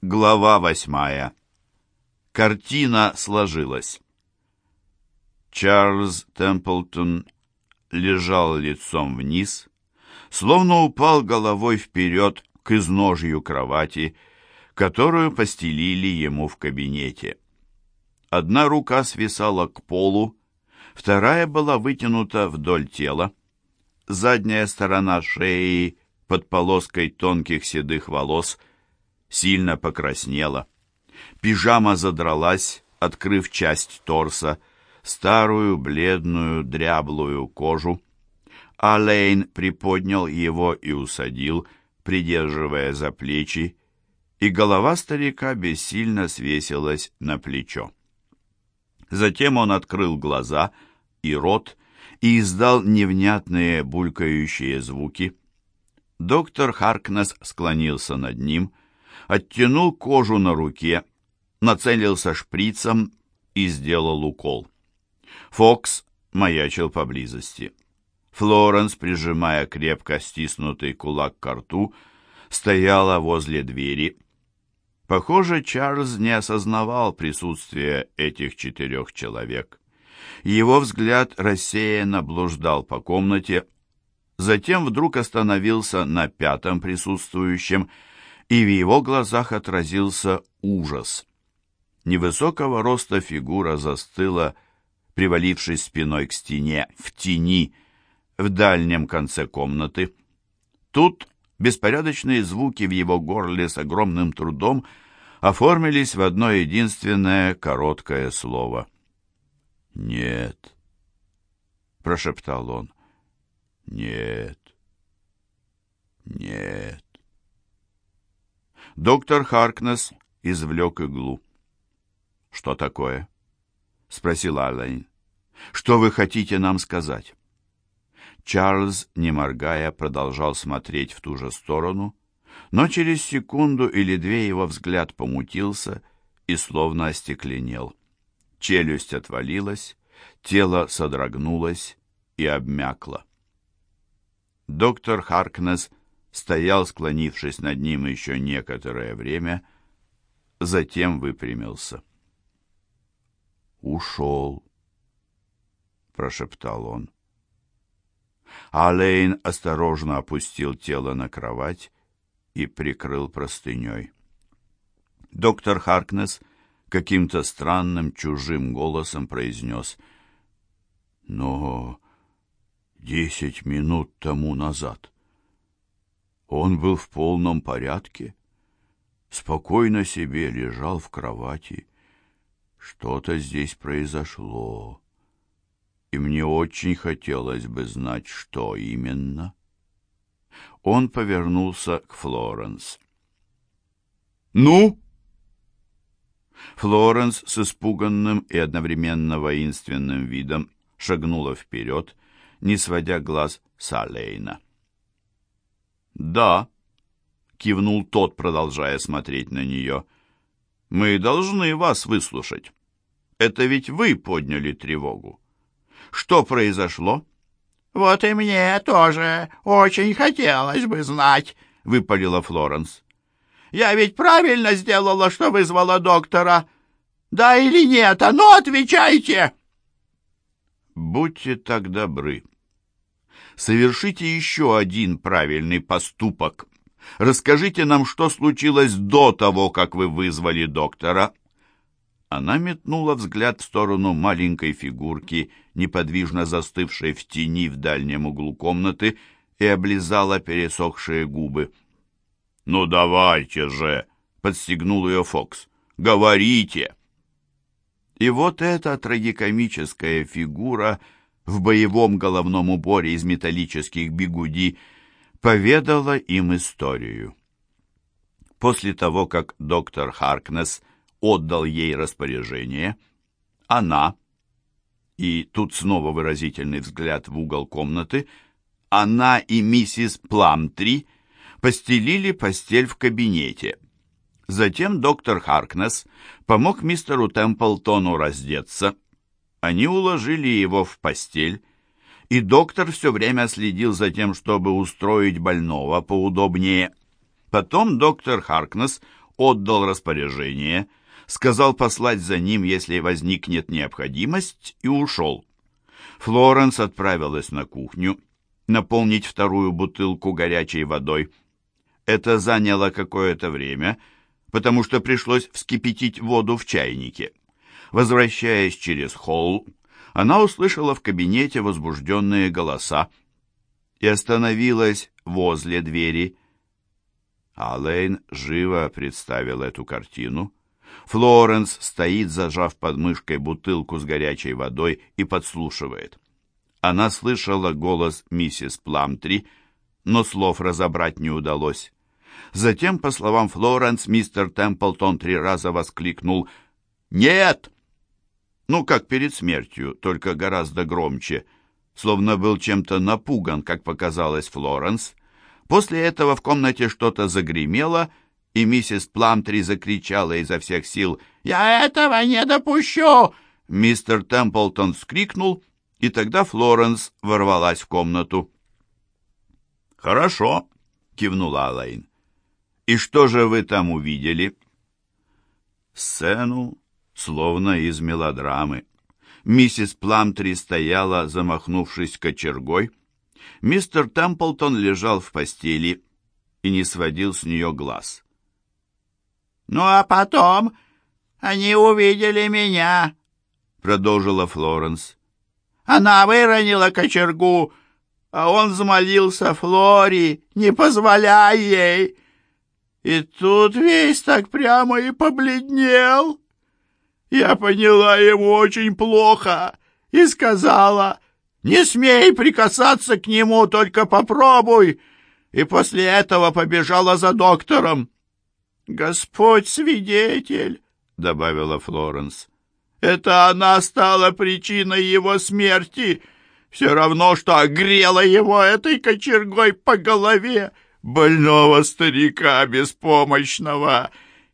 Глава восьмая. Картина сложилась. Чарльз Темплтон лежал лицом вниз, словно упал головой вперед к изножью кровати, которую постелили ему в кабинете. Одна рука свисала к полу, вторая была вытянута вдоль тела. Задняя сторона шеи под полоской тонких седых волос сильно покраснела. Пижама задралась, открыв часть торса, старую, бледную, дряблую кожу. Алейн приподнял его и усадил, придерживая за плечи, и голова старика бессильно свесилась на плечо. Затем он открыл глаза и рот и издал невнятные булькающие звуки. Доктор Харкнес склонился над ним, оттянул кожу на руке, нацелился шприцем и сделал укол. Фокс маячил поблизости. Флоренс, прижимая крепко стиснутый кулак к рту, стояла возле двери. Похоже, Чарльз не осознавал присутствия этих четырех человек. Его взгляд рассеянно блуждал по комнате, затем вдруг остановился на пятом присутствующем и в его глазах отразился ужас. Невысокого роста фигура застыла, привалившись спиной к стене, в тени, в дальнем конце комнаты. Тут беспорядочные звуки в его горле с огромным трудом оформились в одно единственное короткое слово. «Нет», — прошептал он, — «нет, нет». Доктор Харкнес извлек иглу. «Что такое?» — спросил Аллен. «Что вы хотите нам сказать?» Чарльз, не моргая, продолжал смотреть в ту же сторону, но через секунду или две его взгляд помутился и словно остекленел. Челюсть отвалилась, тело содрогнулось и обмякло. Доктор Харкнес стоял, склонившись над ним еще некоторое время, затем выпрямился. «Ушел», — прошептал он. Алейн осторожно опустил тело на кровать и прикрыл простыней. Доктор Харкнес каким-то странным чужим голосом произнес «Но десять минут тому назад...» Он был в полном порядке, спокойно себе лежал в кровати. Что-то здесь произошло, и мне очень хотелось бы знать, что именно. Он повернулся к Флоренс. «Ну?» Флоренс с испуганным и одновременно воинственным видом шагнула вперед, не сводя глаз с Алейна. «Да», — кивнул тот, продолжая смотреть на нее. «Мы должны вас выслушать. Это ведь вы подняли тревогу. Что произошло?» «Вот и мне тоже очень хотелось бы знать», — выпалила Флоренс. «Я ведь правильно сделала, что вызвала доктора. Да или нет? А ну, отвечайте!» «Будьте так добры», совершите еще один правильный поступок. Расскажите нам, что случилось до того, как вы вызвали доктора». Она метнула взгляд в сторону маленькой фигурки, неподвижно застывшей в тени в дальнем углу комнаты, и облизала пересохшие губы. «Ну давайте же!» — подстегнул ее Фокс. «Говорите!» И вот эта трагикомическая фигура — в боевом головном уборе из металлических бигуди, поведала им историю. После того, как доктор Харкнес отдал ей распоряжение, она, и тут снова выразительный взгляд в угол комнаты, она и миссис Пламтри постелили постель в кабинете. Затем доктор Харкнес помог мистеру Темплтону раздеться, они уложили его в постель, и доктор все время следил за тем, чтобы устроить больного поудобнее. Потом доктор Харкнес отдал распоряжение, сказал послать за ним, если возникнет необходимость, и ушел. Флоренс отправилась на кухню наполнить вторую бутылку горячей водой. Это заняло какое-то время, потому что пришлось вскипятить воду в чайнике. Возвращаясь через холл, она услышала в кабинете возбужденные голоса и остановилась возле двери. Алэйн живо представил эту картину. Флоренс стоит, зажав под мышкой бутылку с горячей водой и подслушивает. Она слышала голос миссис Пламтри, но слов разобрать не удалось. Затем, по словам Флоренс, мистер Темплтон три раза воскликнул «Нет!» Ну, как перед смертью, только гораздо громче, словно был чем-то напуган, как показалось Флоренс. После этого в комнате что-то загремело, и миссис Пламтри закричала изо всех сил «Я этого не допущу!» Мистер Темплтон вскрикнул, и тогда Флоренс ворвалась в комнату. «Хорошо», — кивнула Алайн. «И что же вы там увидели?» «Сцену, словно из мелодрамы. Миссис Пламтри стояла, замахнувшись кочергой. Мистер Темплтон лежал в постели и не сводил с нее глаз. «Ну а потом они увидели меня», — продолжила Флоренс. «Она выронила кочергу, а он взмолился Флори, не позволяя ей. И тут весь так прямо и побледнел». Я поняла его очень плохо и сказала, «Не смей прикасаться к нему, только попробуй!» И после этого побежала за доктором. «Господь свидетель!» — добавила Флоренс. «Это она стала причиной его смерти, все равно, что огрела его этой кочергой по голове, больного старика беспомощного!»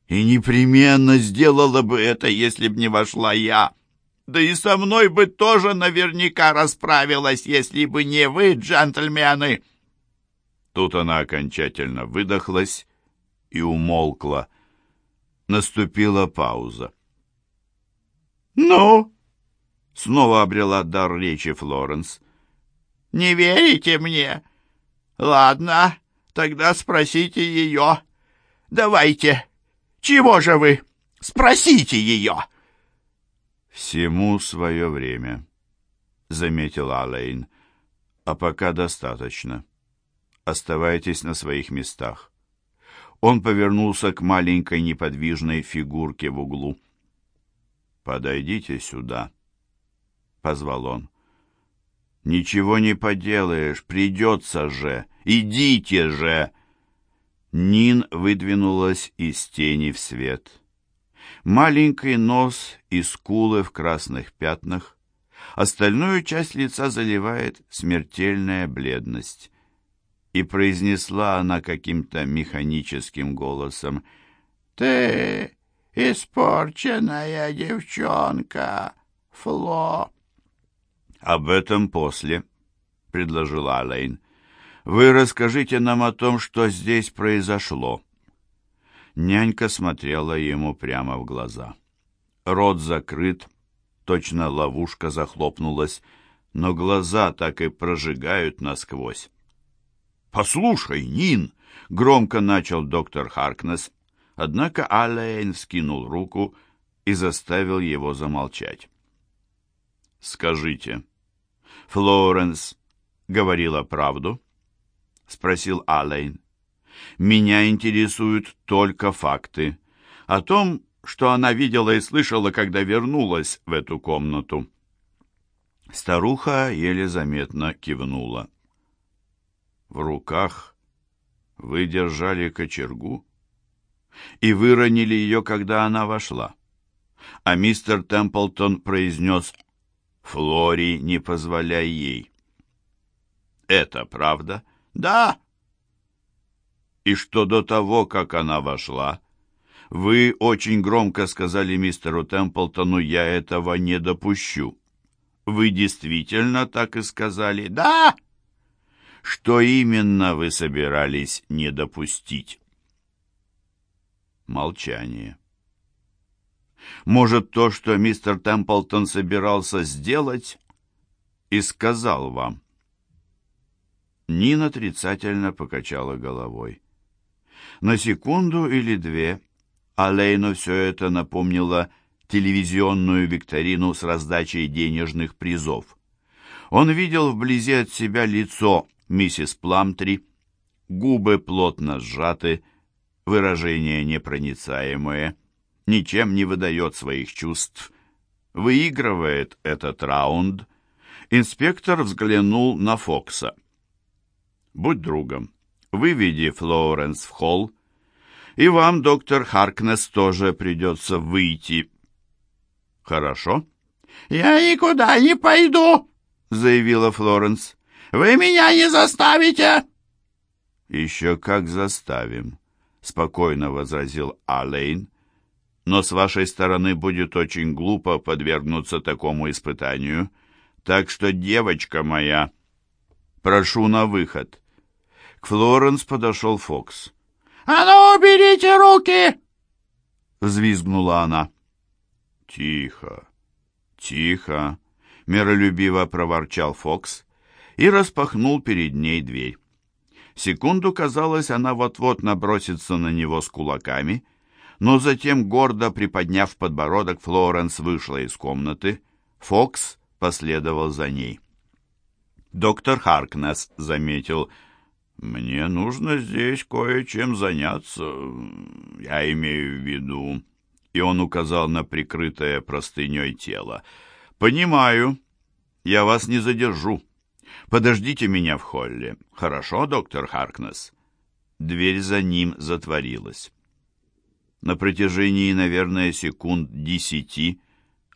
И непременно сделала бы это, если б не вошла я. Да и со мной бы тоже наверняка расправилась, если бы не вы, джентльмены. Тут она окончательно выдохлась и умолкла. Наступила пауза. «Ну?» — снова обрела дар речи Флоренс. «Не верите мне? Ладно, тогда спросите ее. Давайте». Чего же вы? Спросите ее!» «Всему свое время», — заметила Алейн. «А пока достаточно. Оставайтесь на своих местах». Он повернулся к маленькой неподвижной фигурке в углу. «Подойдите сюда», — позвал он. «Ничего не поделаешь, придется же! Идите же!» Нин выдвинулась из тени в свет. Маленький нос и скулы в красных пятнах. Остальную часть лица заливает смертельная бледность. И произнесла она каким-то механическим голосом. «Ты испорченная девчонка, Фло!» «Об этом после», — предложила Алейн. Вы расскажите нам о том, что здесь произошло». Нянька смотрела ему прямо в глаза. Рот закрыт, точно ловушка захлопнулась, но глаза так и прожигают насквозь. «Послушай, Нин!» — громко начал доктор Харкнес, однако Аллейн скинул руку и заставил его замолчать. «Скажите, Флоренс говорила правду?» — спросил Аллейн. «Меня интересуют только факты о том, что она видела и слышала, когда вернулась в эту комнату». Старуха еле заметно кивнула. «В руках вы держали кочергу и выронили ее, когда она вошла. А мистер Темплтон произнес «Флори, не позволяй ей». «Это правда?» «Да». «И что до того, как она вошла, вы очень громко сказали мистеру Темплтону, я этого не допущу». «Вы действительно так и сказали?» «Да». «Что именно вы собирались не допустить?» Молчание. Может, то, что мистер Темплтон собирался сделать, и сказал вам. Нина отрицательно покачала головой. На секунду или две Алейну все это напомнило телевизионную викторину с раздачей денежных призов. Он видел вблизи от себя лицо миссис Пламтри, губы плотно сжаты, выражение непроницаемое, ничем не выдает своих чувств. Выигрывает этот раунд. Инспектор взглянул на Фокса. «Будь другом, выведи Флоренс в холл, и вам, доктор Харкнес, тоже придется выйти». «Хорошо?» «Я никуда не пойду», — заявила Флоренс. «Вы меня не заставите!» «Еще как заставим», — спокойно возразил Алейн. «Но с вашей стороны будет очень глупо подвергнуться такому испытанию. Так что, девочка моя, прошу на выход». К Флоренс подошел Фокс. «А ну, уберите руки!» — взвизгнула она. «Тихо, тихо!» — миролюбиво проворчал Фокс и распахнул перед ней дверь. Секунду казалось, она вот-вот набросится на него с кулаками, но затем, гордо приподняв подбородок, Флоренс вышла из комнаты. Фокс последовал за ней. Доктор Харкнес заметил, «Мне нужно здесь кое-чем заняться, я имею в виду...» И он указал на прикрытое простыней тело. «Понимаю, я вас не задержу». Подождите меня в холле. Хорошо, доктор Харкнес?» Дверь за ним затворилась. На протяжении, наверное, секунд десяти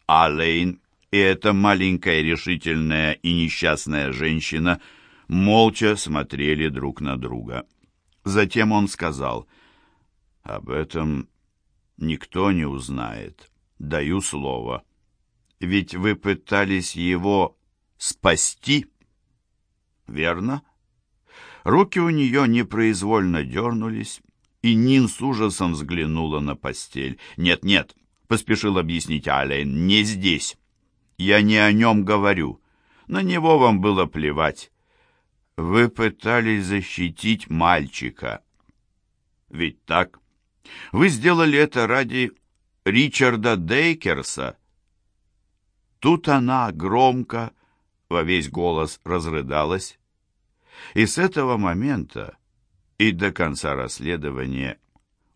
Алейн и эта маленькая решительная и несчастная женщина молча смотрели друг на друга. Затем он сказал, «Об этом никто не узнает, даю слово. Ведь вы пытались его спасти» верно?» Руки у нее непроизвольно дернулись, и Нин с ужасом взглянула на постель. «Нет-нет», — поспешил объяснить Алейн, — «не здесь. Я не о нем говорю. На него вам было плевать. Вы пытались защитить мальчика. Ведь так? Вы сделали это ради Ричарда Дейкерса». Тут она громко, во весь голос разрыдалась. И с этого момента и до конца расследования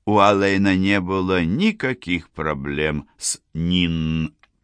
у Алейна не было никаких проблем с Нин.